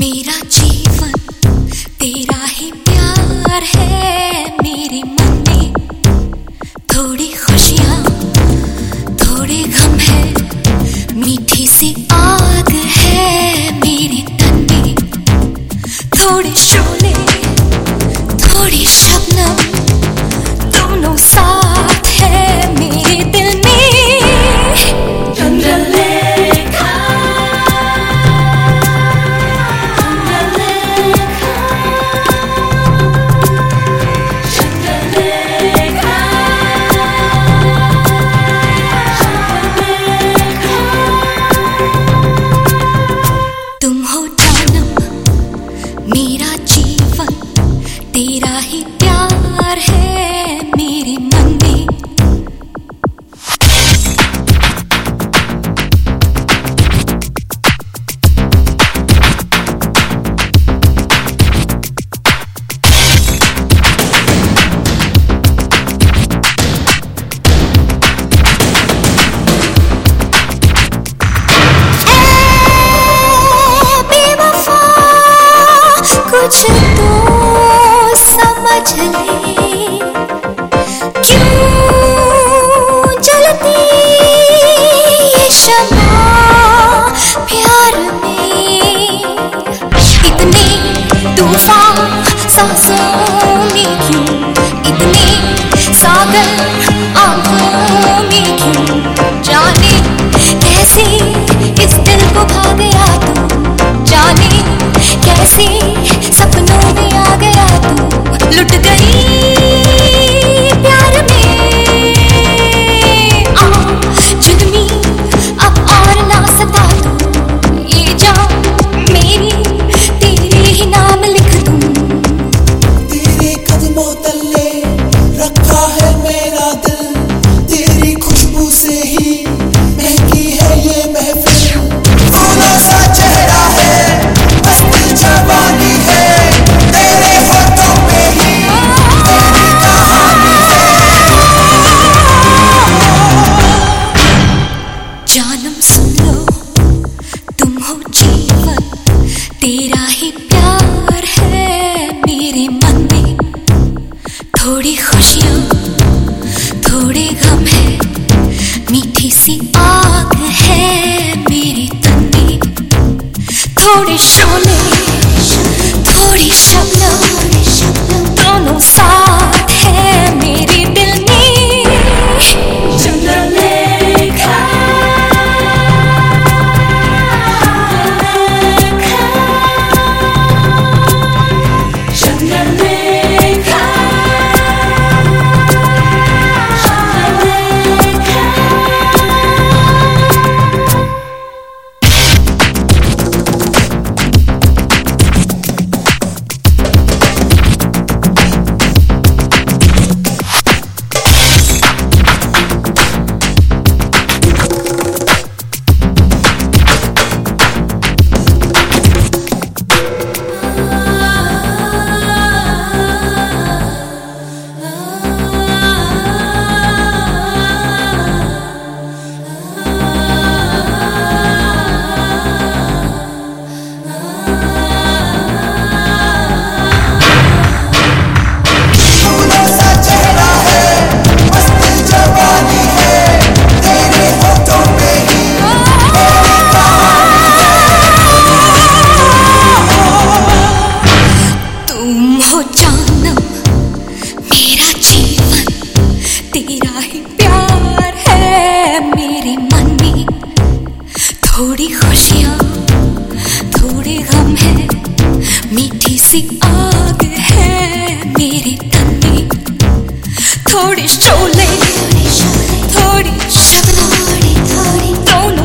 मेरा जीवन तेरा ही प्यार है। 우리 쇼네 둘이 샵나 Jolie, Jolie, Jolie, Jolie, Jolie, Jolie, Jolie,